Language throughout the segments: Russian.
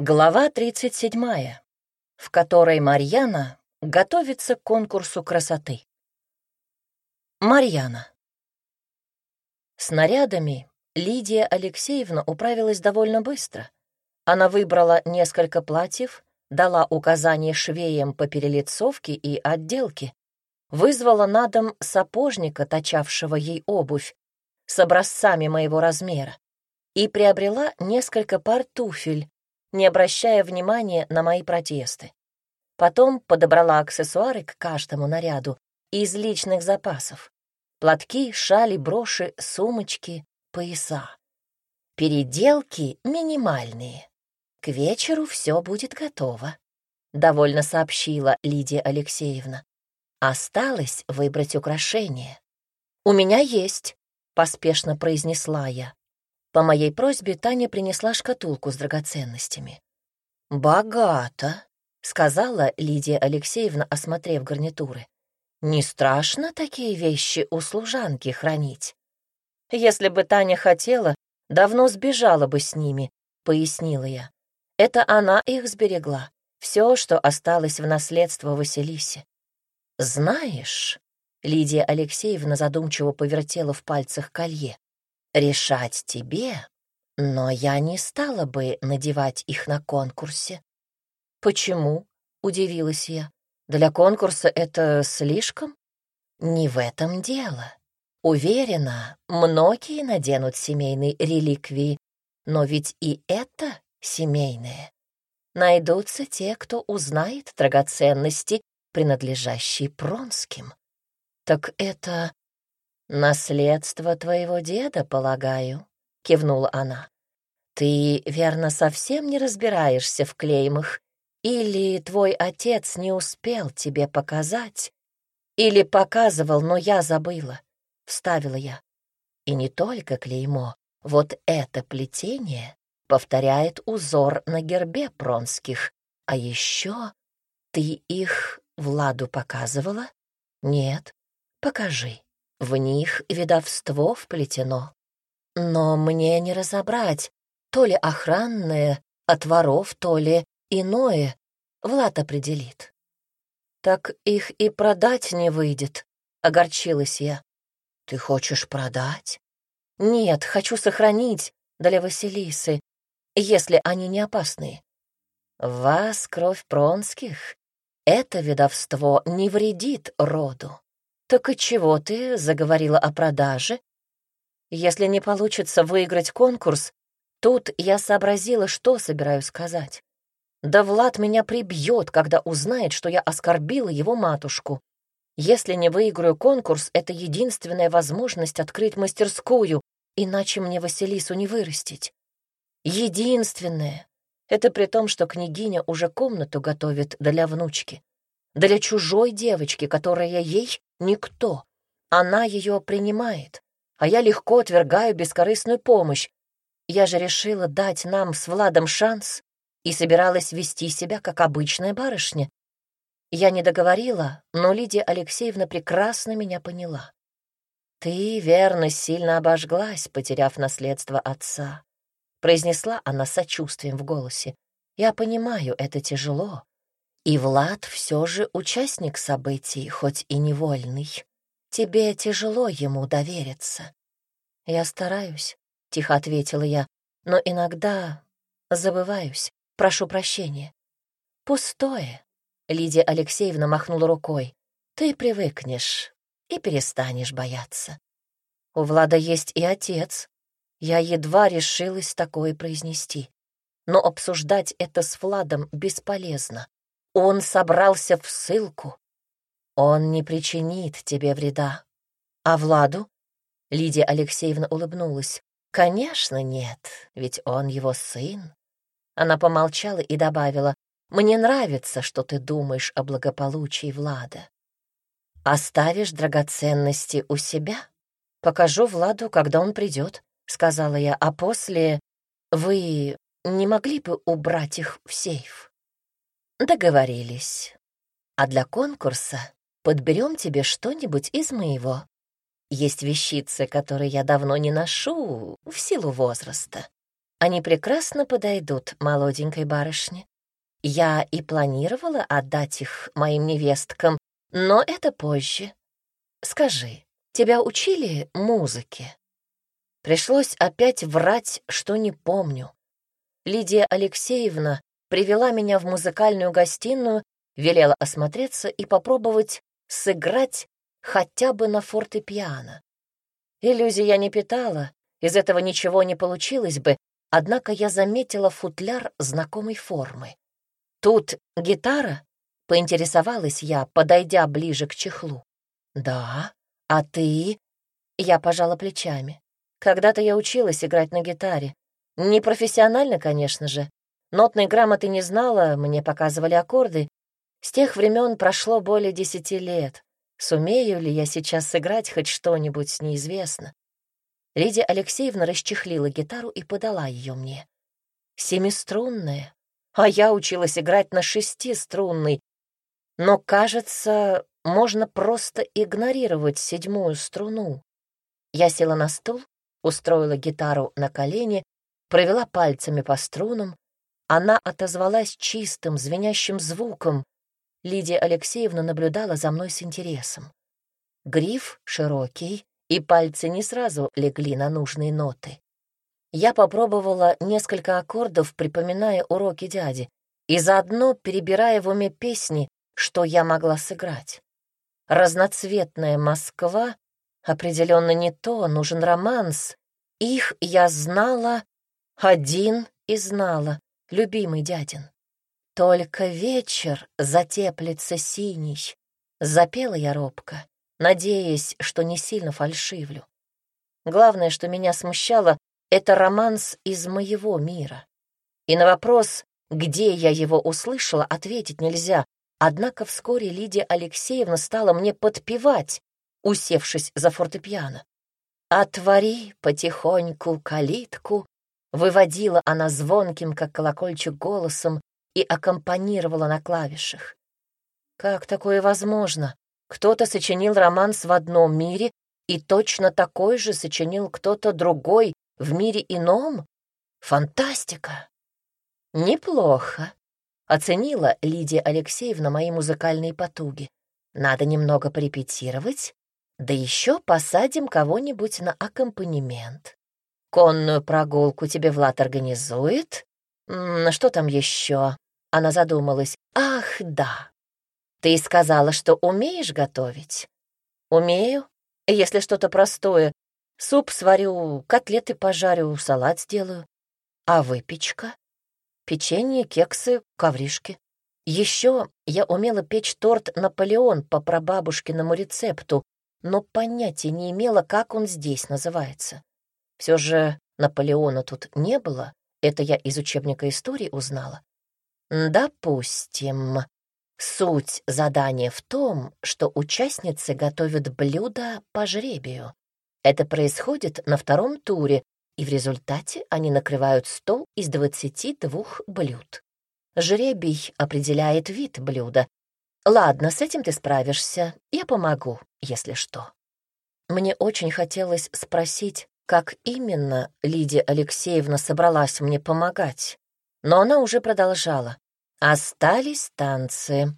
Глава 37, в которой Марьяна готовится к конкурсу красоты. Марьяна. Снарядами Лидия Алексеевна управилась довольно быстро. Она выбрала несколько платьев, дала указания швеям по перелицовке и отделке, вызвала на дом сапожника, точавшего ей обувь, с образцами моего размера, и приобрела несколько пар туфель, не обращая внимания на мои протесты. Потом подобрала аксессуары к каждому наряду из личных запасов. Платки, шали, броши, сумочки, пояса. Переделки минимальные. К вечеру все будет готово, — довольно сообщила Лидия Алексеевна. Осталось выбрать украшение. «У меня есть», — поспешно произнесла я. По моей просьбе Таня принесла шкатулку с драгоценностями. «Богато», — сказала Лидия Алексеевна, осмотрев гарнитуры. «Не страшно такие вещи у служанки хранить?» «Если бы Таня хотела, давно сбежала бы с ними», — пояснила я. «Это она их сберегла, все, что осталось в наследство Василисе». «Знаешь...» — Лидия Алексеевна задумчиво повертела в пальцах колье решать тебе, но я не стала бы надевать их на конкурсе. Почему? Удивилась я. Для конкурса это слишком? Не в этом дело. Уверена, многие наденут семейные реликвии, но ведь и это семейное. Найдутся те, кто узнает драгоценности, принадлежащие Пронским. Так это «Наследство твоего деда, полагаю», — кивнула она. «Ты, верно, совсем не разбираешься в клеймах? Или твой отец не успел тебе показать? Или показывал, но я забыла?» — вставила я. «И не только клеймо, вот это плетение повторяет узор на гербе Пронских, а еще ты их Владу показывала? Нет? Покажи». В них видовство вплетено. Но мне не разобрать, то ли охранное от воров, то ли иное. Влад определит. Так их и продать не выйдет, — огорчилась я. Ты хочешь продать? Нет, хочу сохранить для Василисы, если они не опасные. вас кровь Пронских. Это видовство не вредит роду. «Так и чего ты заговорила о продаже?» «Если не получится выиграть конкурс, тут я сообразила, что собираюсь сказать. Да Влад меня прибьет, когда узнает, что я оскорбила его матушку. Если не выиграю конкурс, это единственная возможность открыть мастерскую, иначе мне Василису не вырастить. Единственное. Это при том, что княгиня уже комнату готовит для внучки. Для чужой девочки, которая ей Никто. Она ее принимает, а я легко отвергаю бескорыстную помощь. Я же решила дать нам с Владом шанс и собиралась вести себя как обычная барышня. Я не договорила, но Лидия Алексеевна прекрасно меня поняла. «Ты, верно, сильно обожглась, потеряв наследство отца», — произнесла она сочувствием в голосе. «Я понимаю, это тяжело, и Влад все же участник событий, хоть и невольный. Тебе тяжело ему довериться. Я стараюсь, — тихо ответила я, — но иногда забываюсь, прошу прощения. Пустое, — Лидия Алексеевна махнула рукой. Ты привыкнешь и перестанешь бояться. У Влада есть и отец. Я едва решилась такое произнести. Но обсуждать это с Владом бесполезно. Он собрался в ссылку. Он не причинит тебе вреда. А Владу? Лидия Алексеевна улыбнулась. Конечно, нет, ведь он его сын. Она помолчала и добавила, «Мне нравится, что ты думаешь о благополучии Влада. Оставишь драгоценности у себя? Покажу Владу, когда он придет», — сказала я, «а после вы не могли бы убрать их в сейф?» Договорились. А для конкурса подберем тебе что-нибудь из моего. Есть вещицы, которые я давно не ношу в силу возраста. Они прекрасно подойдут молоденькой барышне. Я и планировала отдать их моим невесткам, но это позже. Скажи, тебя учили музыке?» Пришлось опять врать, что не помню. Лидия Алексеевна привела меня в музыкальную гостиную, велела осмотреться и попробовать сыграть хотя бы на фортепиано. Иллюзий я не питала, из этого ничего не получилось бы, однако я заметила футляр знакомой формы. «Тут гитара?» — поинтересовалась я, подойдя ближе к чехлу. «Да, а ты?» Я пожала плечами. Когда-то я училась играть на гитаре. Не профессионально, конечно же. Нотной грамоты не знала, мне показывали аккорды. С тех времен прошло более десяти лет. Сумею ли я сейчас сыграть хоть что-нибудь, неизвестно. Лидия Алексеевна расчехлила гитару и подала ее мне. Семиструнная, а я училась играть на шестиструнной. Но, кажется, можно просто игнорировать седьмую струну. Я села на стул устроила гитару на колени, провела пальцами по струнам. Она отозвалась чистым, звенящим звуком. Лидия Алексеевна наблюдала за мной с интересом. Гриф широкий, и пальцы не сразу легли на нужные ноты. Я попробовала несколько аккордов, припоминая уроки дяди, и заодно перебирая в уме песни, что я могла сыграть. Разноцветная Москва Определенно не то, нужен романс. Их я знала, один и знала, любимый дядин. Только вечер затеплится синий. Запела я робко, надеясь, что не сильно фальшивлю. Главное, что меня смущало, это романс из моего мира. И на вопрос, где я его услышала, ответить нельзя. Однако вскоре Лидия Алексеевна стала мне подпевать, усевшись за фортепиано. «Отвори потихоньку калитку», выводила она звонким, как колокольчик, голосом и аккомпанировала на клавишах. Как такое возможно? Кто-то сочинил романс в одном мире, и точно такой же сочинил кто-то другой в мире ином? Фантастика! Неплохо, оценила Лидия Алексеевна мои музыкальные потуги. Надо немного порепетировать, да еще посадим кого-нибудь на аккомпанемент. Конную прогулку тебе Влад организует? М что там еще? Она задумалась. Ах, да. Ты сказала, что умеешь готовить? Умею. Если что-то простое. Суп сварю, котлеты пожарю, салат сделаю. А выпечка? Печенье, кексы, ковришки. Еще я умела печь торт «Наполеон» по прабабушкиному рецепту, но понятия не имела, как он здесь называется. Все же Наполеона тут не было, это я из учебника истории узнала. Допустим, суть задания в том, что участницы готовят блюда по жребию. Это происходит на втором туре, и в результате они накрывают стол из 22 блюд. Жребий определяет вид блюда, Ладно, с этим ты справишься. Я помогу, если что. Мне очень хотелось спросить, как именно Лидия Алексеевна собралась мне помогать. Но она уже продолжала. Остались танцы.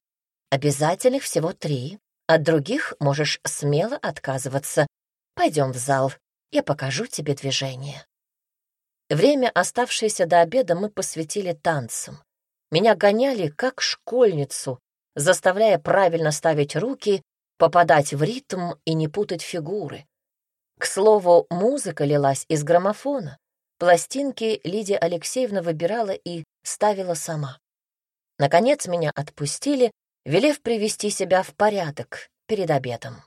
Обязательных всего три. От других можешь смело отказываться. Пойдем в зал, я покажу тебе движение. Время, оставшееся до обеда, мы посвятили танцам. Меня гоняли как школьницу, заставляя правильно ставить руки, попадать в ритм и не путать фигуры. К слову, музыка лилась из граммофона. Пластинки Лидия Алексеевна выбирала и ставила сама. Наконец меня отпустили, велев привести себя в порядок перед обедом.